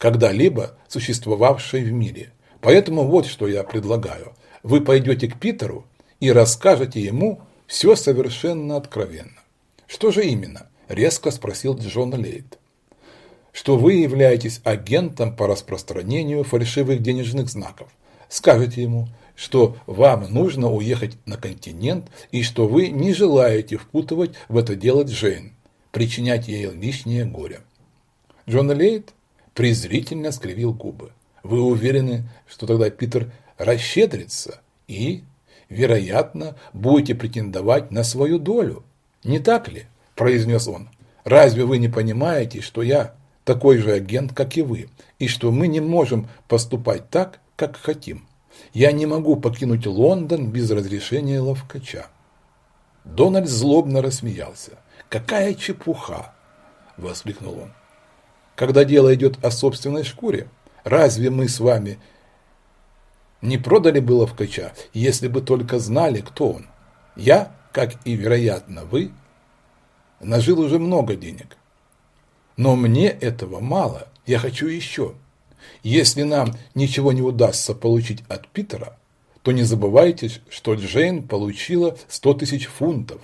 когда-либо существовавшей в мире. Поэтому вот что я предлагаю. Вы пойдете к Питеру и расскажете ему все совершенно откровенно. Что же именно? Резко спросил Джон Лейт. Что вы являетесь агентом по распространению фальшивых денежных знаков. Скажите ему, что вам нужно уехать на континент и что вы не желаете впутывать в это дело Джейн, причинять ей лишнее горе. Джон Лейт презрительно скривил губы. Вы уверены, что тогда Питер расщедрится и, вероятно, будете претендовать на свою долю? Не так ли? произнес он. Разве вы не понимаете, что я такой же агент, как и вы, и что мы не можем поступать так, как хотим? Я не могу покинуть Лондон без разрешения ловкача. Дональд злобно рассмеялся. «Какая чепуха!» – воскликнул он. «Когда дело идет о собственной шкуре, разве мы с вами не продали бы ловкача, если бы только знали, кто он? Я, как и, вероятно, вы, нажил уже много денег. Но мне этого мало, я хочу еще. Если нам ничего не удастся получить от Питера, то не забывайте, что Джейн получила 100 тысяч фунтов,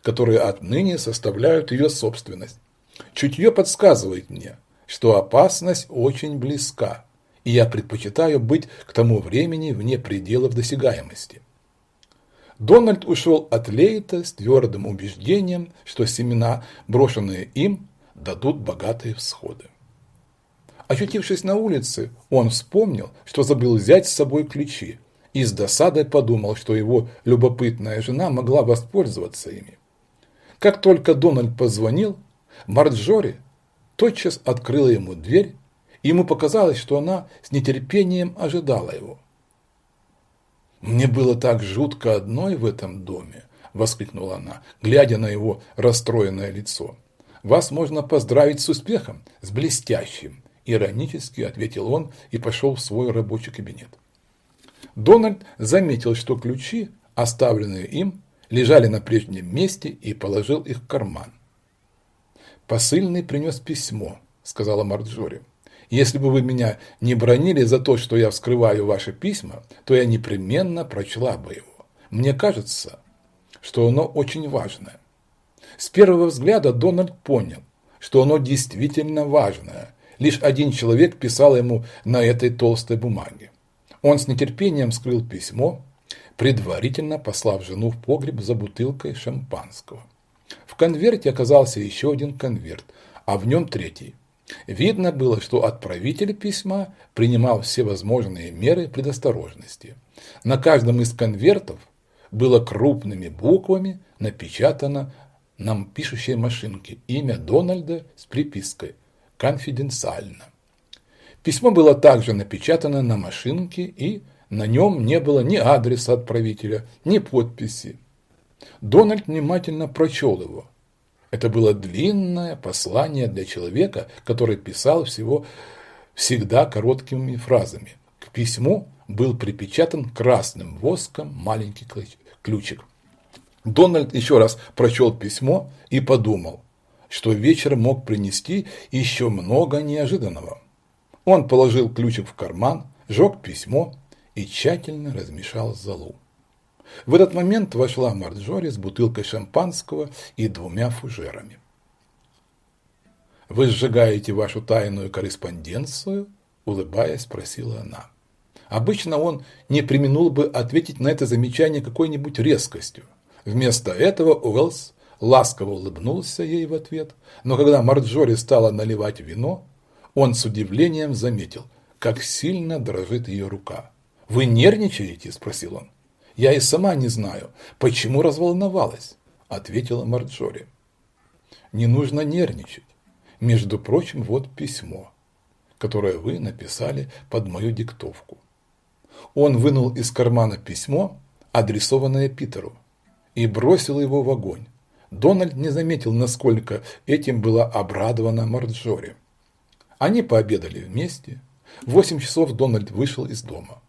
которые отныне составляют ее собственность. Чутье подсказывает мне, что опасность очень близка, и я предпочитаю быть к тому времени вне пределов досягаемости. Дональд ушел от Лейта с твердым убеждением, что семена, брошенные им, дадут богатые всходы. Очутившись на улице, он вспомнил, что забыл взять с собой ключи, и с досадой подумал, что его любопытная жена могла воспользоваться ими. Как только Дональд позвонил, Марджори тотчас открыла ему дверь, и ему показалось, что она с нетерпением ожидала его. «Мне было так жутко одной в этом доме», – воскликнула она, глядя на его расстроенное лицо. «Вас можно поздравить с успехом, с блестящим», – иронически ответил он и пошел в свой рабочий кабинет. Дональд заметил, что ключи, оставленные им, лежали на прежнем месте и положил их в карман. «Посыльный принес письмо», – сказала Марджори. «Если бы вы меня не бронили за то, что я вскрываю ваши письма, то я непременно прочла бы его. Мне кажется, что оно очень важное». С первого взгляда Дональд понял, что оно действительно важное. Лишь один человек писал ему на этой толстой бумаге. Он с нетерпением скрыл письмо, предварительно послав жену в погреб за бутылкой шампанского. В конверте оказался еще один конверт, а в нем третий. Видно было, что отправитель письма принимал все возможные меры предосторожности. На каждом из конвертов было крупными буквами напечатано на пишущей машинке имя Дональда с припиской «Конфиденциально». Письмо было также напечатано на машинке и на нем не было ни адреса отправителя, ни подписи. Дональд внимательно прочел его. Это было длинное послание для человека, который писал всего всегда короткими фразами. К письму был припечатан красным воском маленький ключик. Дональд еще раз прочел письмо и подумал, что вечер мог принести еще много неожиданного. Он положил ключик в карман, жег письмо и тщательно размешал золу. В этот момент вошла Марджори с бутылкой шампанского и двумя фужерами. «Вы сжигаете вашу тайную корреспонденцию?» – улыбаясь, спросила она. Обычно он не применул бы ответить на это замечание какой-нибудь резкостью. Вместо этого Уэллс ласково улыбнулся ей в ответ, но когда Марджори стала наливать вино, он с удивлением заметил, как сильно дрожит ее рука. «Вы нервничаете?» – спросил он. «Я и сама не знаю, почему разволновалась», – ответила Марджори. «Не нужно нервничать. Между прочим, вот письмо, которое вы написали под мою диктовку». Он вынул из кармана письмо, адресованное Питеру, и бросил его в огонь. Дональд не заметил, насколько этим была обрадована Марджори. Они пообедали вместе. В восемь часов Дональд вышел из дома.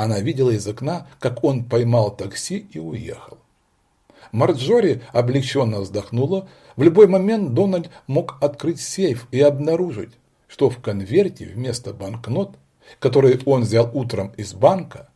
Она видела из окна, как он поймал такси и уехал. Марджори облегченно вздохнула. В любой момент Дональд мог открыть сейф и обнаружить, что в конверте вместо банкнот, которые он взял утром из банка,